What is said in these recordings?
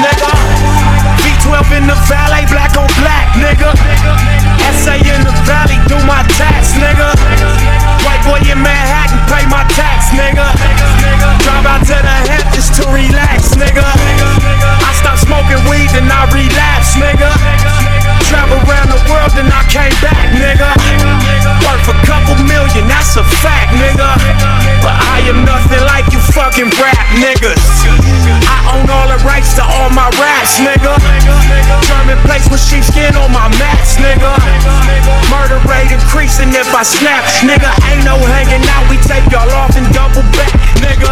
nigga. V12 in the valet, black on black, nigga. SA in the valley, do my tax, nigga. White boy in Manhattan, pay my tax, nigga. Drive out to the Hamptons to relax, nigga. I stop smoking weed and I relapse, nigga. Travel around the world and I came back, nigga. Worth a couple million, that's a fact, nigga. But I am nothing like you fucking rap niggas. German place with sheepskin on my mats, nigga. Murder rate increasing if I snap, nigga. Ain't no hanging out, we take y'all off and double back, nigga.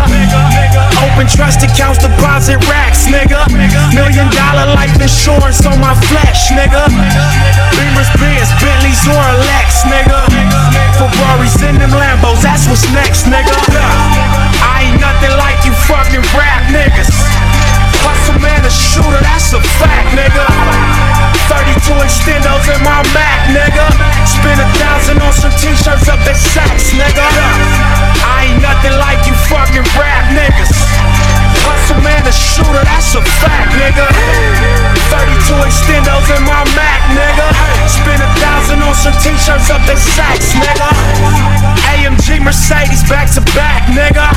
Open trust accounts, deposit racks, nigga. Million dollar life insurance on my flesh, nigga. Beamers, Benz, Bentleys, or Lex, nigga. Ferraris in them Lambos, that's what's next, nigga. I ain't nothing like you fucking rap niggas. Hustle man, a shooter, that's a fact, nigga. 32 extendos in my Mac, nigga. Spend a thousand on some t-shirts up at Saks, nigga. I ain't nothing like you fucking rap niggas. Hustle man, a shooter, that's a fact, nigga. 32 extendos in my Mac, nigga. Spend a thousand on some t-shirts up at Saks, nigga. AMG Mercedes back to back, nigga.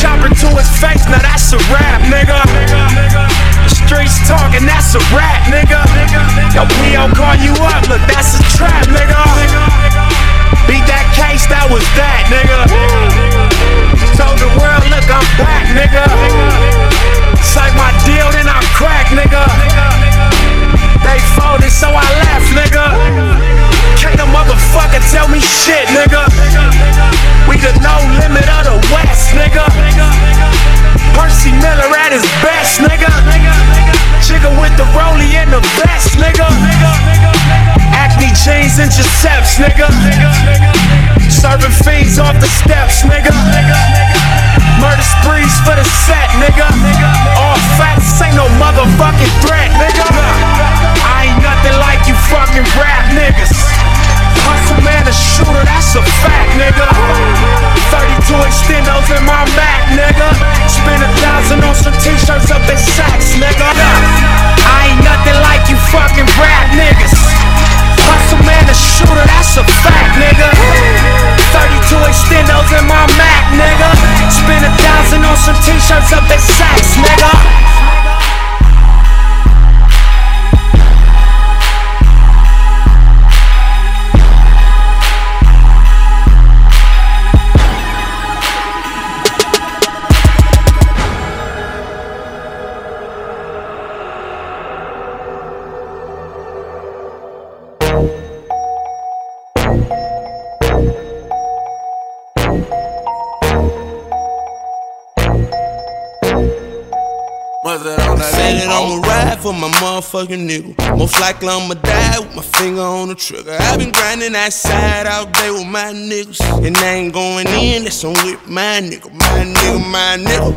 Chopper to his face, now that's a rap, talking, that's a rap, nigga. Yo, P.O. call you up, look, that's a trap, nigga. Beat that case, that was that, and Giuseppe's, nigga. Serving fiends off the steps, nigga. Murder sprees for the set, nigga. All facts ain't no motherfucking threat, nigga. I ain't nothing like you fucking rap niggas. Hustle man, a shooter, that's a fact, nigga. 32 extendos in my Mac, nigga. Spend a thousand on some t-shirts up at Saks, nigga. A fact, nigga. 32 extendos in my Mac, nigga. Spend a thousand on some t-shirts up at Saks, nigga. For my motherfucking nigga. Most likely I'ma die with my finger on the trigger. I've been grinding that side all day with my niggas. And I ain't going in, that's on with my nigga. My nigga, my nigga.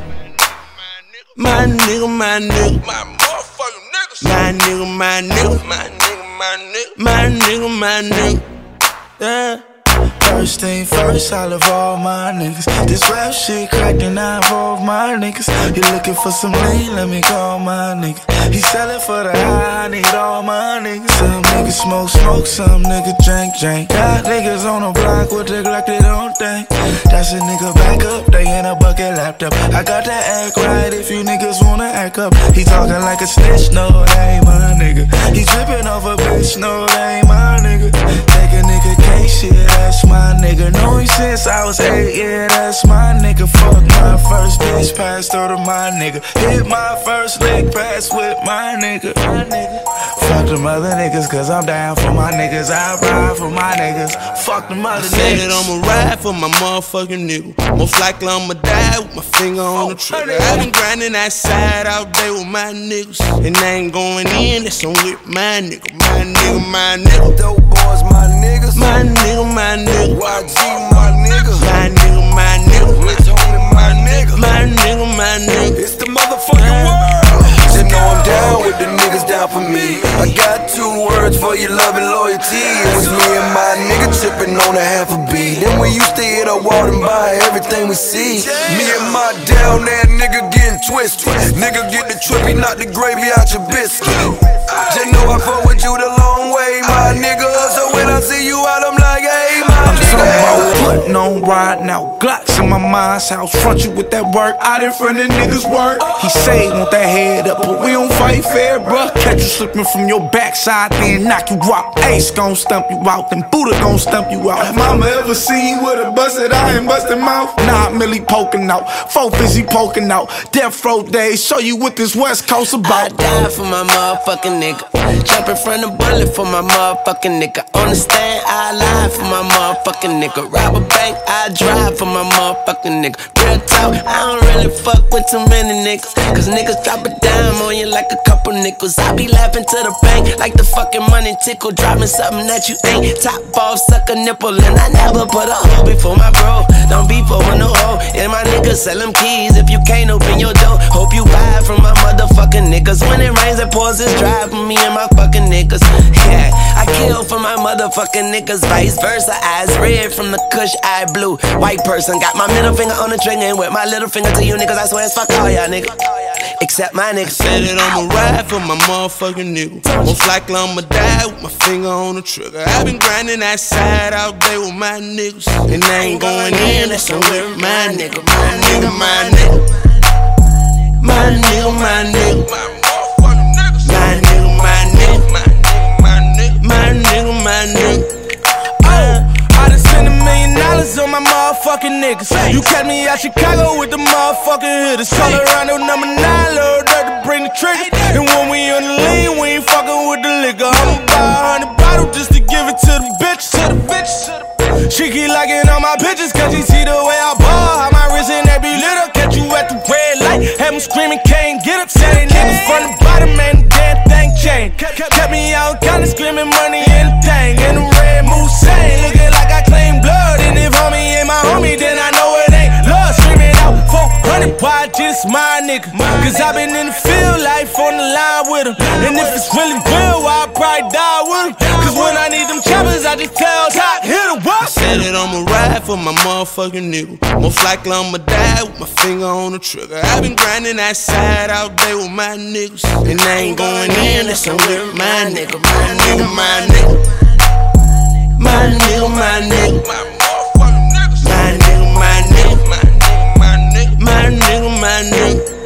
My nigga, my nigga. My nigga my motherfucking niggas. My nigga, my nigga. My nigga, my nigga. My nigga, my nigga. Yeah. First thing first, I love all my niggas. This rap shit cracked and I involve my niggas. You looking for some lean? Let me call my nigga. He sellin' for the high, I need all my niggas. Some niggas smoke, smoke, some niggas drink, drink. Got niggas on the block with the Glock, they don't think. That's a nigga back up, they in a bucket laptop. I got that act right if you niggas wanna act up. He talking like a snitch, no, that ain't my nigga. He trippin' off a bitch, no, that ain't my nigga. Take a nigga case, shit, that's my nigga. Know him since I was eight, yeah, that's my nigga. Fuck my first bitch, passed her to my nigga. Hit my first lick, pass with my nigga. My nigga. Fuck them other niggas, cause I'm down for my niggas. I ride for my niggas. Fuck them other Said niggas. I'ma ride for my motherfucking nigga. Most likely I'ma die with my finger on the oh, trigger. i been grinding that side all day with my niggas. And I ain't going in, that's on with my nigga. My nigga, my nigga. Dope boys, my niggas. My nigga, my nigga. YG, my nigga. My nigga, my nigga. Rich homie, my nigga. my nigga. It's the motherfucking world. Just know I'm down with the niggas down for me. I got two words for your love and loyalty. It was me and my nigga tripping on a half a beat. Then we used to hit a wall and buy everything we see. Me and my down there nigga getting twisted. Nigga get the trippy, knock the gravy out your biscuit. Just know I fuck with you the long way, my nigga. Nigga. putting on riding out Glocks in my mind's house. Front you with that work out in front of niggas work. He say he want that head up, but we don't fight fair, bruh. Catch you slipping from your backside, then knock you out. Ace gon' stump you out, then Buddha gon' stump you out. Have mama ever seen you with a busted eye and busted mouth? Nah, Millie poking out, four busy poking out. Death row days, show you what this West Coast I about. die for my motherfucking nigga. Jump in front of bullet for my motherfucking nigga. On the stand, I lie for my motherfucking nigga. Rob a I drive for my motherfucking nigga. Talk, I don't really fuck with too many niggas. Cause niggas drop a dime on you like a couple nickels. I be laughing to the bank like the fucking money tickle. Dropping something that you ain't. Top off, suck a nipple. And I never put a hoe before my bro. Don't be for no hoe. And my niggas sell them keys if you can't open your door. Hope you buy from my motherfucking niggas. When it rains, it pours, it's dry for me and my fucking niggas. Yeah, I kill for my motherfucking niggas. Vice versa, eyes red from the kush, eye blue. White person got my middle finger on the trigger and with my little finger to you niggas. I swear it's fuck all y'all niggas. Except my niggas. Said that I'ma ride for my motherfucking nigga. Most likely I'ma die with my finger on the trigger. i been grinding that side all day with my niggas. And I ain't going in, that's on with my nigga. My nigga, my nigga. My nigga, my nigga. My nigga, my nigga. My nigga, my nigga. Dollars on my motherfucking niggas. You catch me out Chicago with the motherfucking hitters. Colorado number nine, load up to bring the trigger. And when we on the lean, we ain't fucking with the liquor. I'ma buy a hundred bottles just to give it to the bitch, to the bitch. She keep liking all my pictures cause she see the way I ball. How my wrist and every little catch you at the red light. Have them screaming, can't get up. Say niggas from the bottom and the damn thing changed. Kept me out kinda screaming money and the thing. And the red moose 400 why just my nigga. Cause I been in the field life on the line with him. And if it's really real, I'll probably die with him. Cause when I need them choppers, I just tell Top, hit him up. Said that I'ma ride for my motherfucking nigga. Most likely I'ma die with my finger on the trigger. i been grinding that side all day with my niggas. And I ain't going in, that's on with my nigga. My nigga, my nigga. My nigga, my nigga. My my nigga.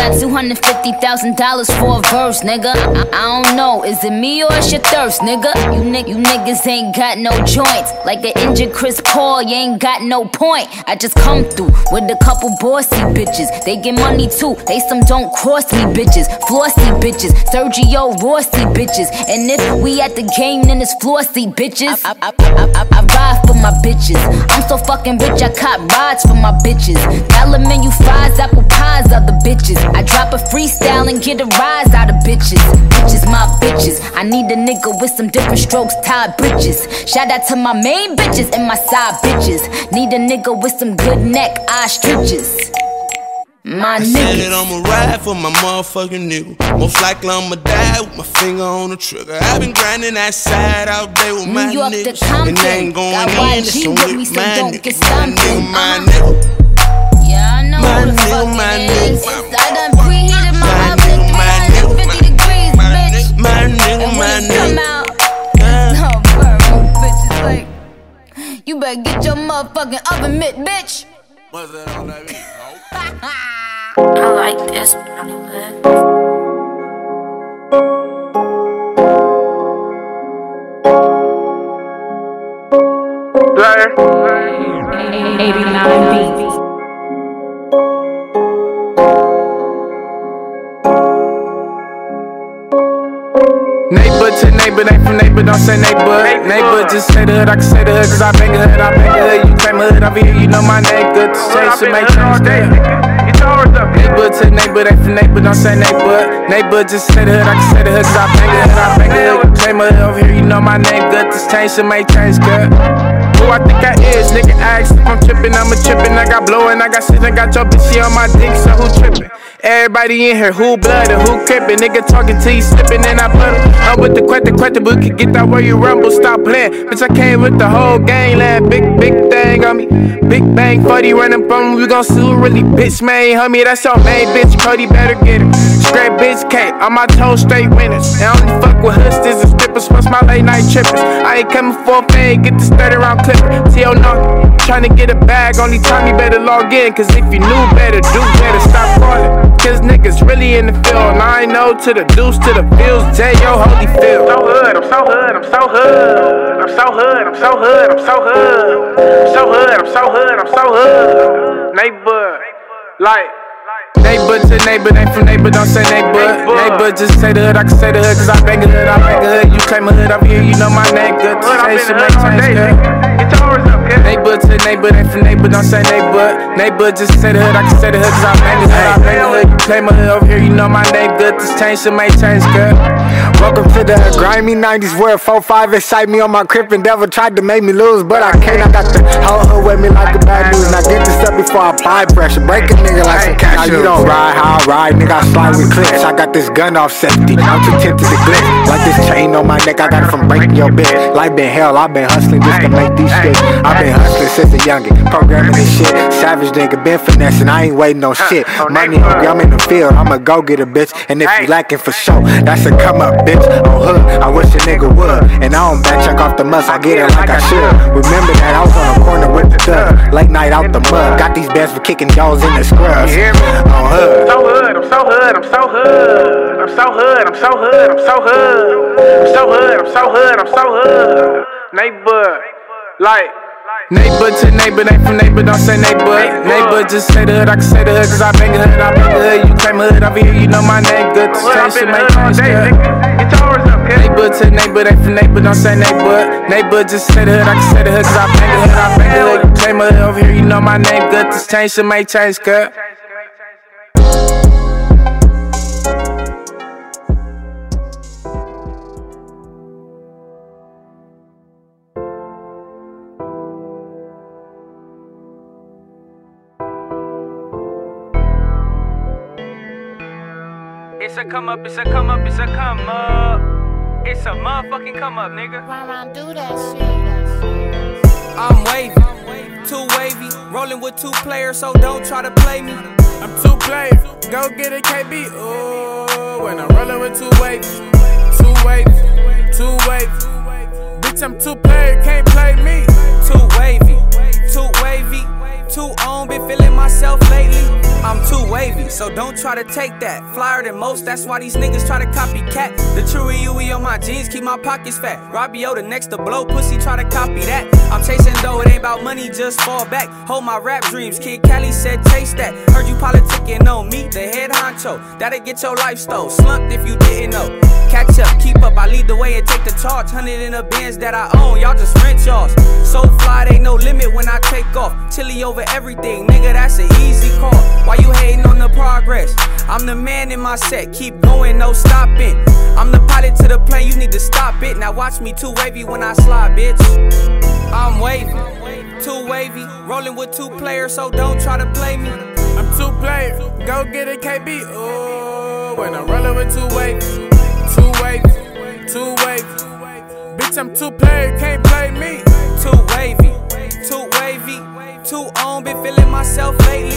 Got $250,000 for a verse, nigga. I, I don't know, is it me or it's your thirst, nigga? You, ni- you niggas ain't got no joints. Like an injured Chris Paul, you ain't got no point. I just come through with a couple bossy bitches. They get money too, they some don't cross me bitches. Flossy bitches, Sergio Rossi bitches. And if we at the game, then it's flossy bitches. I, I, I, I, I ride for my bitches. I'm so fucking rich, I cop rides for my bitches. Dollar menu fries, apple pies, other bitches. I drop a freestyle and get a rise out of bitches. Bitches, my bitches. I need a nigga with some different strokes, tied bridges. Shout out to my main bitches and my side bitches. Need a nigga with some good neck, eye stitches. My Said that. I'ma ride for my motherfucking nigga. Most likely I'ma die with my finger on the trigger. i been grinding that side all day with my New York to niggas. And I ain't going in, on with me, so my nigga. get My stumped. nigga, my Uh-huh. nigga. Yeah, I know My who the nigga, fuck my it nigga. is. I done preheated my My oven nigga, my at 350 degrees, bitch. My nigga, And my when it come nigga. out, oh, burn, bitches like, you better get your motherfucking oven mitt, bitch. I like this. Neighbor to neighbor, they from neighbor, don't say neighbor. Neighbor, just say the hood, I can say the hood, cause I bang the hood, I bang the hood. You claim the hood over here, you know my name good. To change to make change. Neighbor to neighbor, they from neighbor, don't say neighbor. Neighbor, just say the hood, I can say the hood, cause I bang the hood, I bang the hood. Claim the hood over here, you know my name good. This change should make change good. Who I think I is, nigga ask if I'm trippin', I'm a trippin'. I got blowin', I got shit, I got your bitch, she on my dick, so who trippin'? Everybody in here, who blooded, who crippin'? Nigga talking till you slippin', and I put I'm with the quet, the but can get that where you rumble, stop playin'. Bitch, I came with the whole gang, land, big, big thing on me. Big bang, 40 running from me, we gon' who really bitch made, homie. That's your main bitch, Cody better get it. Straight bitch K, on my toes, straight winners. And I only fuck with hustlers and strippers, plus my late night trippers. I ain't coming for a fade, get this 30 round clip. Tell no, trying to get a bag, only time you better log in. Cause if you knew better, do better, stop calling. Cause niggas really in the field. And I know to the deuce, to the fields, J, yo, holy field. I'm so hood, I'm so hood, I'm so hood. I'm so hood, I'm so hood, I'm so hood. I'm so hood, I'm so hood, I'm so hood. Neighbor, like. Neighbor to neighbor, ain't from neighbor, don't say neighbor. Neighbor, just say the hood, I can say the hood, cause I bang a hood, I bang a hood. You claim a hood, I'm here, you know my name good. To say shit, make change good. Neighbor to neighbor, ain't from neighbor, don't say neighbor. Neighbor, just say the hood, I can say the hood, cause I bang a hood, I bang a hood. You claim a hood over here, you know my name good. This change should make change good. Welcome to the grimy 90s where 4-5 excite me on my crib and devil tried to make me lose, but I can't. I got the whole hood with me like the bad news. Now get this up before I apply pressure. Break a nigga like some cash. Now you don't ride how I ride, nigga. I slide with clips. I got this gun off safety. I'm too tempted to glitch. Like this chain on my neck, I got it from breaking your bed. Life been hell, I've been hustling just to make these shit. I've been hustling since a youngin', programming this shit. Savage nigga, been finessing, I ain't waiting on shit. Money hungry, I'm in the field, I'ma go get a bitch. And if you lacking for sure, that's a come up, bitch. On hood, I wish a nigga would. And I don't back check off the must, I get it like I should. Remember that I was on the corner with the thug. Late night out the mud, got these bands for kicking jaws in the scrubs. On hood. So hood, I'm so hood, I'm so hood. I'm so hood, I'm so hood, I'm so hood. I'm so hood, I'm so hood, I'm so hood. Neighbor, like. Neighbor to neighbor, ain't from neighbor, don't say neighbor. Neighbor, just say the hood, I can say the hood, cause I bang a hood, I bang a hood. You claim a hood over here, you know my name good. This change should make change good. Neighbor to neighbor, ain't from neighbor, don't say neighbor. Neighbor, just say the hood, I can say the hood, cause I bang a hood, I bang a hood. You claim a hood over here, you know my name good. This change should make change good. Come up, it's a come up, it's a come up. It's a motherfucking come up, nigga. do that shit. I'm wavy, too wavy, rolling with two players, so don't try to play me. I'm two players, go get a KB. Ooh, when I'm rolling with two waves, two waves, two waves. Bitch, I'm two player, can't play me. Too wavy, too wavy, too on, been feeling myself lately. I'm too wavy, so don't try to take that. Flyer than most, that's why these niggas try to copycat. The true UE on my jeans, keep my pockets fat. Robbio the next to blow, pussy try to copy that. I'm chasing though, it ain't about money, just fall back. Hold my rap dreams, Kid Cali said taste that. Heard you politicking on me, the head honcho. That'll get your life stole. Slumped if you didn't know. Catch up, keep up, I lead the way and take the charge. Hundred in the bins that I own, y'all just rent yours. So fly, ain't no limit when I take off. Chili over everything, nigga, that's an easy call. Why you hating on the progress? I'm the man in my set, keep going, no stopping. I'm the pilot to the plane, you need to stop it. Now watch me too wavy when I slide, bitch. I'm wavy, too wavy, rolling with two players, so don't try to play me. I'm two players, go get a KB. Ooh, when I'm rolling with two wavy, two wavy, two waves. Bitch, I'm too player, can't play me. Too wavy, too wavy, too on, been feeling myself lately.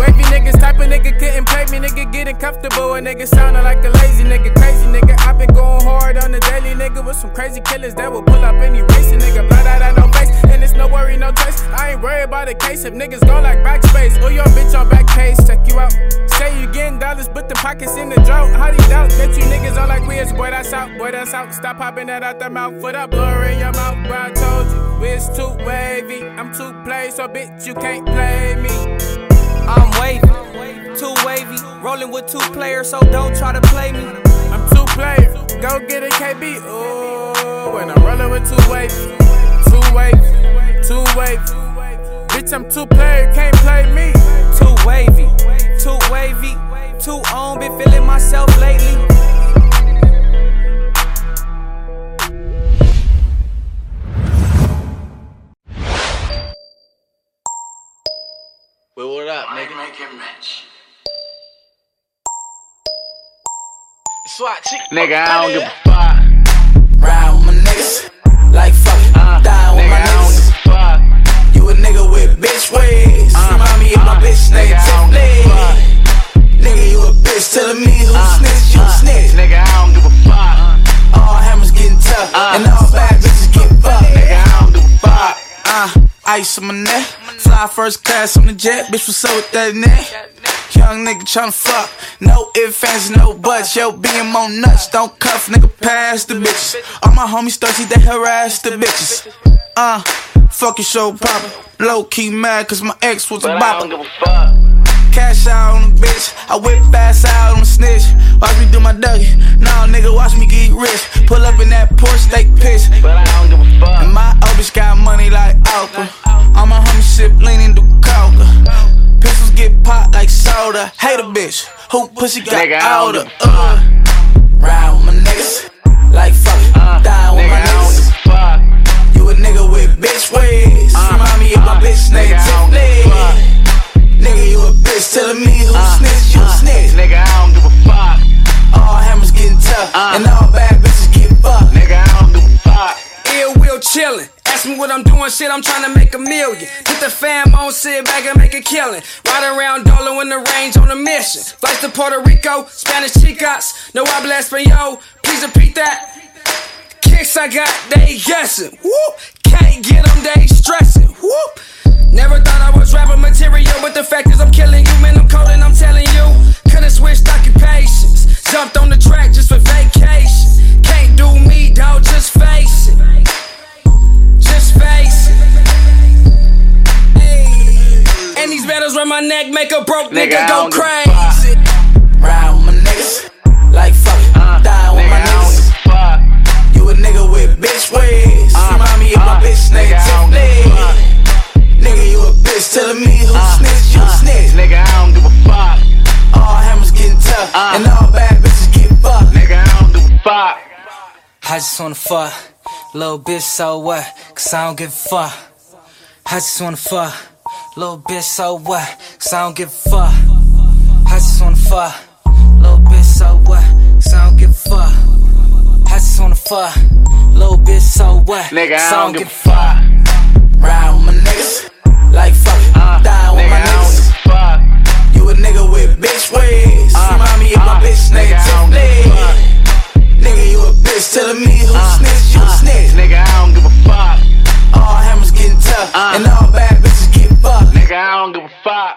Wavy niggas type of nigga couldn't play me, nigga getting comfortable. A nigga sounding like a lazy nigga, crazy nigga. i been going hard on the daily nigga with some crazy killers that will pull up any racing nigga. Blood out of no and it's no worry, no trace. I ain't worried about the case if niggas go like backspace. Or your bitch on back page, check you out. Say you getting dollars, but the pockets in the drought. How do you doubt that you niggas are like weirds? Boy, that's out, boy, that's out. Stop popping that out the mouth. For that blur in your mouth, bro. I told you, it's too wavy. I'm too play, so bitch, you can't play me. I'm wavy, too wavy, rolling with two players, so don't try to play me. I'm two players, go get a KB. Ooh, when I'm rolling with two waves, two waves, too wavy. Bitch, I'm too played, can't play me. Too wavy, too wavy, too on, been feeling myself lately. Well, what up, nigga? Make him rich. Swat chick. Nigga, I don't give a fuck. Ride with my niggas. Ice on my neck, fly first class on the jet, bitch, what's up with that neck? Young nigga tryna fuck, no ifs, ands, no buts. Yo, being on nuts, don't cuff, nigga, pass the bitches. All my homies thirsty, they harass the bitches. Uh, fuck your show popper, low key mad, cause my ex was a bopper. give a fuck. Cash out on the bitch, I whip fast out on the snitch. Watch me do my Dougie, nah, nigga, watch me get rich. Pull up in that Porsche, steak piss. But I don't give a And fuck. my old bitch got money like Oprah. All my homies sip leaning. Pistols get popped like soda. Hate a bitch who pussy got Nigga, I don't older. give a fuck. Uh, ride with my niggas like fuck. Uh, Die with nigga, my niggas. fuck. You a nigga with bitch ways. Uh, Remind me of my uh, bitch named nigga, I don't give a Tiffany. Nigga, you a bitch telling me who Uh, snitch, you uh, snitch. Nigga, shit, I'm tryna make a million. Put the fam on, sit back and make a killing. Ride around Dolo in the range on a mission. Flights to Puerto Rico, Spanish chicas. No habla español, please repeat that. Kicks I got, they guessing. Whoop, can't get them, they stressing. Whoop. Never thought I was rapper material, but the fact is I'm killing you, man. I'm cold and I'm telling you. Could've switched occupations, jumped on the track just for vacation. Can't do me, battles around my neck make a broke Nigga, nigga, I go don't give a crazy. Ride with my niggas like fuck it. Uh, Die with nigga, my niggas. give a fuck. You a nigga with bitch ways. Uh, Remind me of my uh, bitch named nigga, I don't give a Tiffany. Nigga, you a bitch telling me who Uh, snitch, you uh, snitch. Nigga, I don't give a fuck. All hammers getting tough, Uh, and all bad bitches get fucked. Nigga, I don't give a fuck. I just wanna fuck, little bitch, so what? Cause I don't give a fuck. I just wanna fuck, Little bitch, so what? Cause I don't give a fuck. I just wanna fuck. Little bitch, so what? Cause I don't give a fuck. I just wanna fuck. Little bitch, so what? Nigga, I don't, give a fuck. Ride with my niggas. Like fuck it. Uh, Die with nigga, my niggas. I don't give a fuck. You a nigga with bitch ways. Uh, Remind me of my uh, bitch nigga, Tiffany. Nigga, you a bitch telling me who uh, snitch, you uh, snitch. Nigga, I don't give a fuck. All hammers getting tough. Uh, and all bad bitches fuck. Nigga, I don't give a fuck.